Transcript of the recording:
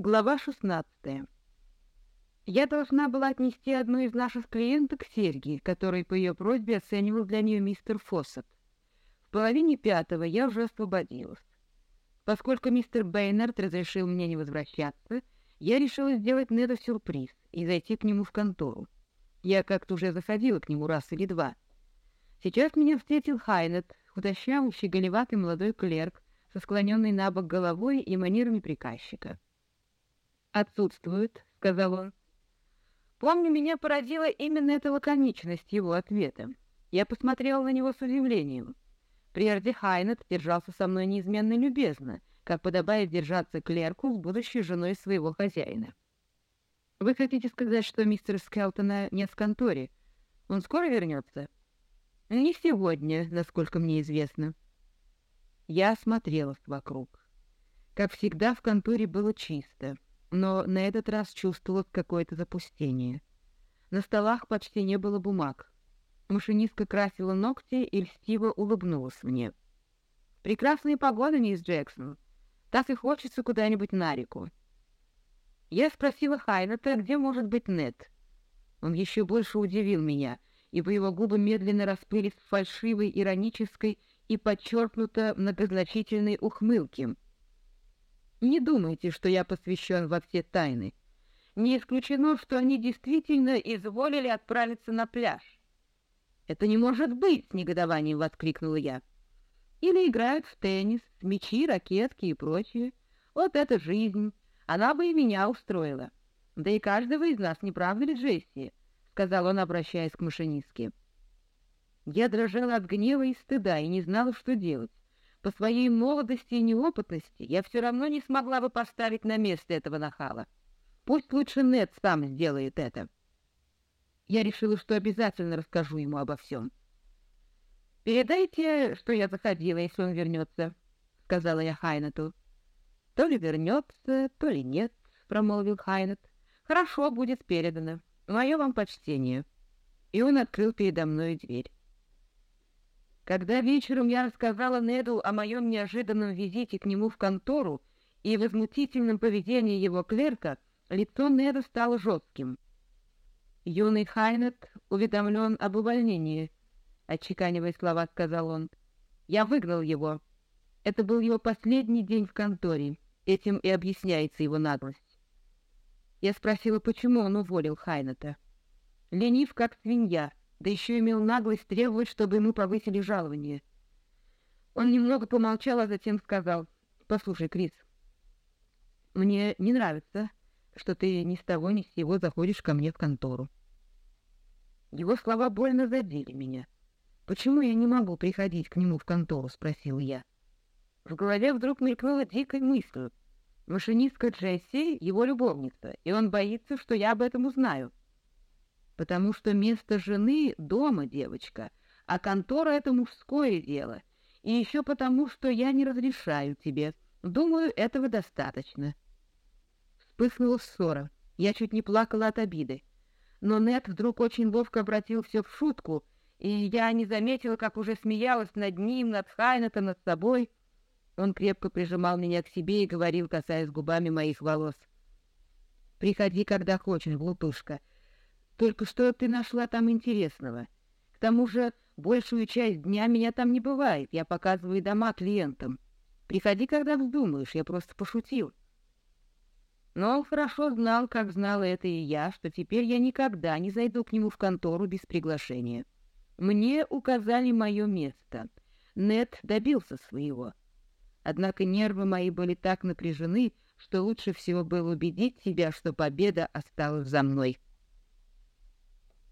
Глава 16. Я должна была отнести одну из наших клиенток серьги, которые по ее просьбе оценивал для нее мистер Фоссет. В половине пятого я уже освободилась. Поскольку мистер Бейнард разрешил мне не возвращаться, я решила сделать Неду сюрприз и зайти к нему в контору. Я как-то уже заходила к нему раз или два. Сейчас меня встретил Хайнет, худощавый, щеголеватый молодой клерк, со склоненной на бок головой и манерами приказчика. «Отсутствует», — сказал он. Помню, меня поразила именно эта лаконичность его ответа. Я посмотрела на него с удивлением. Прежде Хайнет держался со мной неизменно любезно, как подобает держаться клерку с будущей женой своего хозяина. «Вы хотите сказать, что мистер Скелтона нет в конторе? Он скоро вернется?» «Не сегодня, насколько мне известно». Я осмотрелась вокруг. Как всегда, в конторе было чисто но на этот раз чувствовала какое-то запустение. На столах почти не было бумаг. Машинистка красила ногти и льстиво улыбнулась мне. «Прекрасная погода, мисс Джексон. Так и хочется куда-нибудь на реку». Я спросила Хайната, где может быть Нет. Он еще больше удивил меня, ибо его губы медленно расплылись в фальшивой, иронической и подчеркнуто многозначительной ухмылке — не думайте, что я посвящен во все тайны. Не исключено, что они действительно изволили отправиться на пляж. «Это не может быть!» — с негодованием воскликнула я. «Или играют в теннис, мячи, ракетки и прочее. Вот это жизнь! Она бы и меня устроила. Да и каждого из нас, не правда ли, Джесси?» — сказал он, обращаясь к машинистке. Я дрожала от гнева и стыда и не знала, что делать. По своей молодости и неопытности я все равно не смогла бы поставить на место этого нахала. Пусть лучше Нед сам сделает это. Я решила, что обязательно расскажу ему обо всем. «Передайте, что я заходила, если он вернется», — сказала я Хайнету. «То ли вернется, то ли нет», — промолвил Хайнет. «Хорошо, будет передано. Мое вам почтение». И он открыл передо мной дверь. Когда вечером я рассказала Неду о моем неожиданном визите к нему в контору и возмутительном поведении его клерка, лицо Неда стало жестким. «Юный Хайнет уведомлен об увольнении», — отчеканивая слова, сказал он. «Я выгнал его. Это был его последний день в конторе. Этим и объясняется его наглость». Я спросила, почему он уволил Хайнета. «Ленив, как свинья», да еще имел наглость требовать, чтобы ему повысили жалование. Он немного помолчал, а затем сказал, «Послушай, Крис, мне не нравится, что ты ни с того ни с сего заходишь ко мне в контору». Его слова больно задели меня. «Почему я не могу приходить к нему в контору?» — спросил я. В голове вдруг мелькнула дикая мысль. Машинистка Джесси — его любовница, и он боится, что я об этом узнаю потому что место жены — дома, девочка, а контора — это мужское дело, и еще потому, что я не разрешаю тебе. Думаю, этого достаточно. Вспыхнула ссора. Я чуть не плакала от обиды. Но Нет вдруг очень ловко обратил все в шутку, и я не заметила, как уже смеялась над ним, над Хайнетом, над собой. Он крепко прижимал меня к себе и говорил, касаясь губами моих волос. «Приходи, когда хочешь, глупышка. Только что ты нашла там интересного? К тому же большую часть дня меня там не бывает. Я показываю дома клиентам. Приходи, когда вздумаешь. Я просто пошутил. Но он хорошо знал, как знала это и я, что теперь я никогда не зайду к нему в контору без приглашения. Мне указали мое место. Нет добился своего. Однако нервы мои были так напряжены, что лучше всего было убедить себя, что победа осталась за мной.